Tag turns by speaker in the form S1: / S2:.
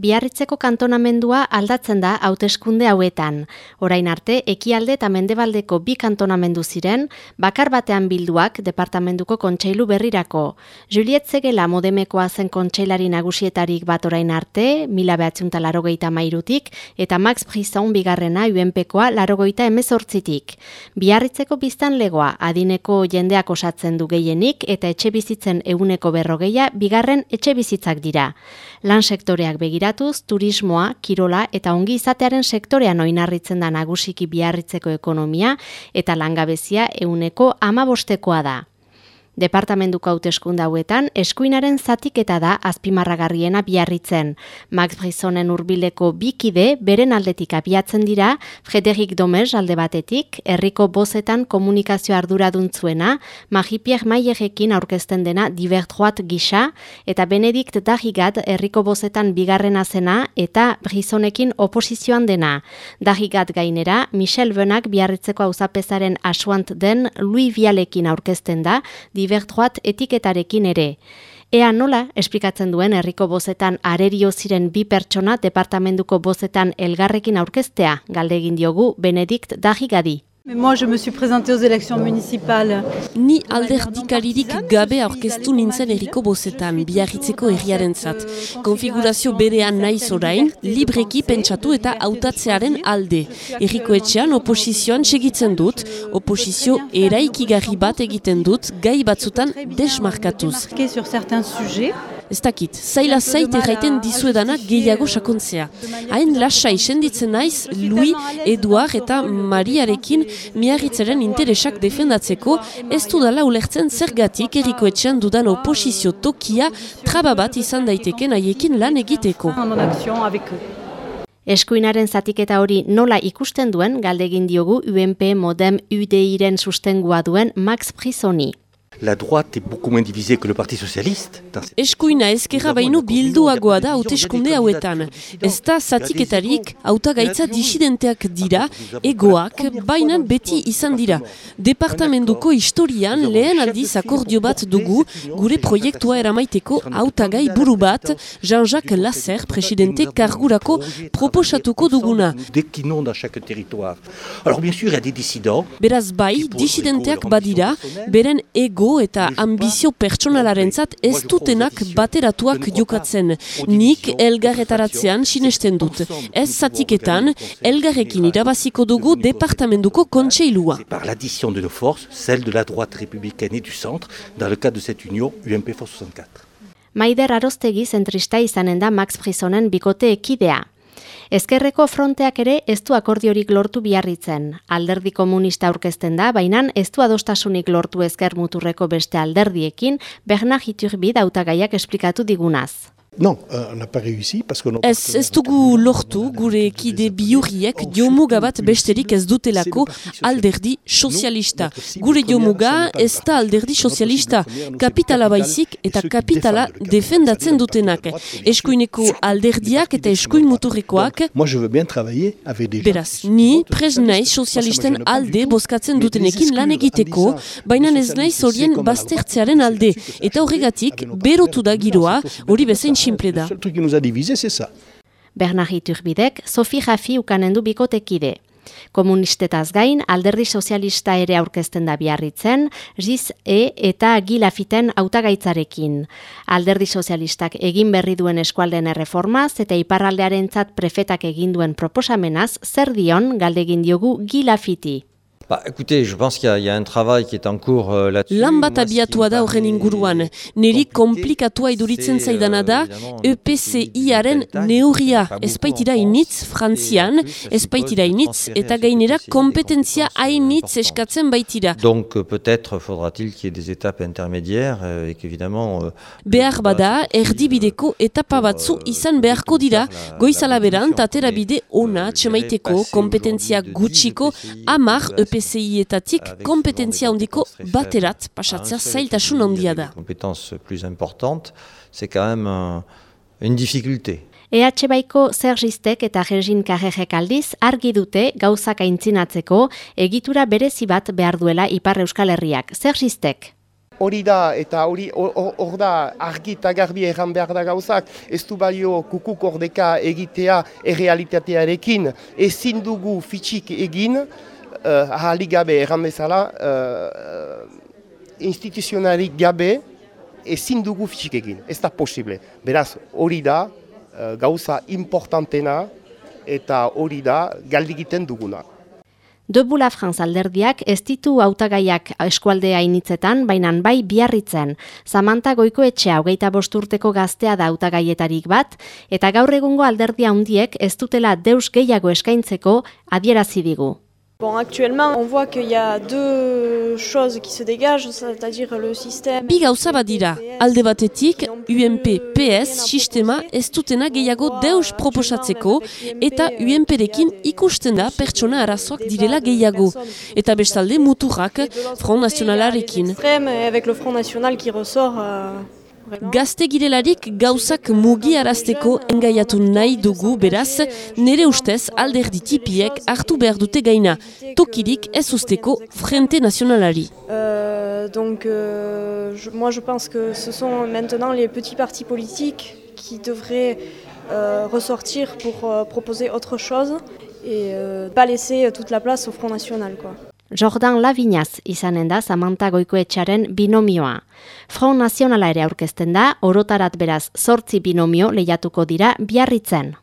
S1: Biarritzeko kantonamendua aldatzen da hauteskunde hauetan. Orain arte, ekialde eta mendebaldeko bi kantonamendu ziren, bakar batean bilduak departamentuko kontseilu berrirako. Juliet Zegela modemekoa zen kontseilari nagusietarik bat orain arte, mila behatziunta larogeita mairutik, eta Max Brisson bigarrena UNPkoa larogeita emezortzitik. Biarritzeko biztan legoa, adineko jendeak osatzen du gehienik, eta etxe bizitzen euneko berrogeia, bigarren etxe bizitzak dira. Lan sektoreak begiratuz, turismoa, kirola eta ongi izatearen sektorean oinarritzen da nagusiki biarritzeko ekonomia eta langabezia euneko amabostekoa da. Departamentuko hauteskunde hauetan eskuinaren zatiketa da azpimarragarriena biarritzen. Max Brisonen hurbileko bikide beren aldetik abiatzen dira, Frederik Domez alde batetik, herriko bozetan komunikazio arduraduntzuena, Marie-Pierre Maierekin aurkezten dena divertroat gisa, eta Benedikt Dahigat herriko bozetan bigarrena zena eta Brisonekin oposizioan dena. Dahigat gainera, Michel Benak biarritzeko auzapezaren asuant den Louis Vialekin aurkezten da, Divertroat etiketarekin ere. Ea nola, esplikatzen duen herriko bozetan arerio ziren bi pertsona departamentuko bozetan elgarrekin aurkeztea, galdegin diogu Benedikt Dagigadi.
S2: Moi, je me suis présentée aux élections municipales.
S3: Ni alderdikaririk gabe aurkeztu nintzen eriko bozetan, biarritzeko herriaren zat. Konfigurazio berean naiz orain, libreki pentsatu eta hautatzearen alde. Eriko etxean oposizioan segitzen dut, oposizio eraikigarri bat egiten dut, gai batzutan desmarkatuz.
S2: sur certains sujets.
S3: Ez dakit, zaila zait erraiten dizuedana gehiago sakontzea. Hain lasai senditzen naiz, Louis, Eduard eta Mariarekin miarritzaren interesak defendatzeko, ez dudala ulertzen zergatik eriko etxean dudan oposizio tokia trababat izan daiteken haiekin lan egiteko.
S1: Eskuinaren zatiketa hori nola ikusten duen galdegin diogu UNP Modem UDIren sustengua duen Max Prisoni
S4: la droite est beaucoup moins divisée que le Parti Socialiste.
S3: Eskuina ezkerra baino bilduagoa da hauteskunde hauetan. Ez da zatiketarik hautagaitza disidenteak dira, egoak, baina beti izan dira. Departamentuko historian lehen aldiz akordio bat dugu gure proiektua eramaiteko hautagai buru bat Jean-Jacques Lasser, presidente kargurako proposatuko duguna.
S4: Alors bien sûr, il y a des dissidents.
S3: Beraz bai, disidenteak badira, beren ego eta ambizio pertsonalarentzat ez dutenak bateratuak jokatzen. Nik elgarretaratzean sinesten dut. Ez zatiketan, elgarrekin irabaziko dugu departamentuko kontseilua.
S4: Par l'addition de nos forces, celle de la droite républicaine et du centre, dans le cadre de cette union UMP 64.
S1: Maider Arostegi zentrista izanen da Max Frisonen bikote ekidea. Ezkerreko fronteak ere ez du akordiorik lortu biarritzen. Alderdi komunista aurkezten da, baina ez du adostasunik lortu ezker muturreko beste alderdiekin, Bernard Iturbi dautagaiak esplikatu digunaz.
S5: Non, euh, on n'a pas réussi parce que
S3: Ez ez dugu lortu gure kide biurriek jomuga bat besterik ez dutelako alderdi sozialista. Gure jomuga ez da alderdi sozialista, kapitala baizik eta kapitala defendatzen dutenak. Eskuineko alderdiak eta eskuin muturrekoak.
S5: Moi je veux bien travailler avec des
S3: Beraz, ni prez naiz sozialisten alde bozkatzen dutenekin lan egiteko, baina ez naiz horien baztertzearen alde. Eta horregatik, berotu da giroa, hori bezain simple da.
S5: Truc qui nous a divisé, c'est ça.
S1: Bernard Iturbidek, Sofi Jafi ukanen du bikotekide. Komunistetaz gain, alderdi sozialista ere aurkezten da biarritzen, Giz E eta Gilafiten hautagaitzarekin. Alderdi sozialistak egin berri duen eskualden erreformaz eta iparraldearentzat prefetak egin duen proposamenaz, zer dion galdegin diogu Gilafiti.
S6: Bah, écoutez, je pense qu'il y, y, a un travail qui est en cours euh, là-dessus.
S3: Lan bat abiatua da horren inguruan. Neri komplikatua iduritzen zaidana da EPCI-aren neurria. Ez baitira initz frantzian, ez baitira initz eta gainera kompetentzia hainitz eskatzen baitira.
S6: Donc euh, peut-être faudra-t-il qu'il y ait des étapes intermédiaires euh, et qu'évidemment... Euh,
S3: Behar bada, erdibideko etapa batzu izan beharko dira, goizala beran, tatera bide ona txemaiteko kompetentzia gutxiko amar EPCI PCI-etatik kompetentzia handiko baterat pasatzea zailtasun handia da.
S6: Compétence plus importante, c'est quand même un, une difficulté.
S1: EH Baiko Zergistek eta Gergin Karrejek aldiz argi dute gauzak aintzinatzeko egitura berezi bat behar duela Ipar Euskal Herriak. Zergistek?
S7: hori da, eta hori hor da argi eta garbi erran behar da gauzak, ez du balio kukuk ordeka egitea errealitatearekin, ezin dugu fitxik egin, uh, ahalik gabe erran bezala, uh, instituzionarik gabe, ezin dugu fitxik egin, ez da posible. Beraz, hori da, uh, gauza importantena, eta hori da, galdigiten duguna.
S1: Debu la France alderdiak ez ditu hautagaiak eskualdea initzetan, bainan bai biarritzen. Zamanta goiko etxea hogeita bosturteko gaztea da hautagaietarik bat, eta gaur egungo alderdia handiek ez dutela deus gehiago eskaintzeko adierazi digu.
S8: Bon, actuellement, on voit qu'il y a deux choses qui se dégagent, c'est-à-dire le système...
S3: Bi gauza badira, alde batetik, UMP-PS sistema ez dutena gehiago deus proposatzeko eta UMP-rekin ikusten da pertsona arazoak direla gehiago. Eta bestalde muturrak Front Nationalarekin.
S8: Avec le Front National qui ressort... Euh,
S3: Gazte girelarik gauzak mugi arazteko engaiatu nahi dugu beraz, nere ustez alderdi tipiek hartu behar dute gaina, tokirik ez usteko Frente Nacionalari.
S8: Euh, donc, euh, je, moi je pense que ce sont maintenant les petits partis politiques qui devraient euh, ressortir pour proposer autre chose et pas laisser toute la place au Front National. Quoi.
S1: Jordan Lavinaz izanen da Samantha Goikoetxaren binomioa. Front Nazionala ere aurkezten da, orotarat beraz zortzi binomio lehiatuko dira biarritzen.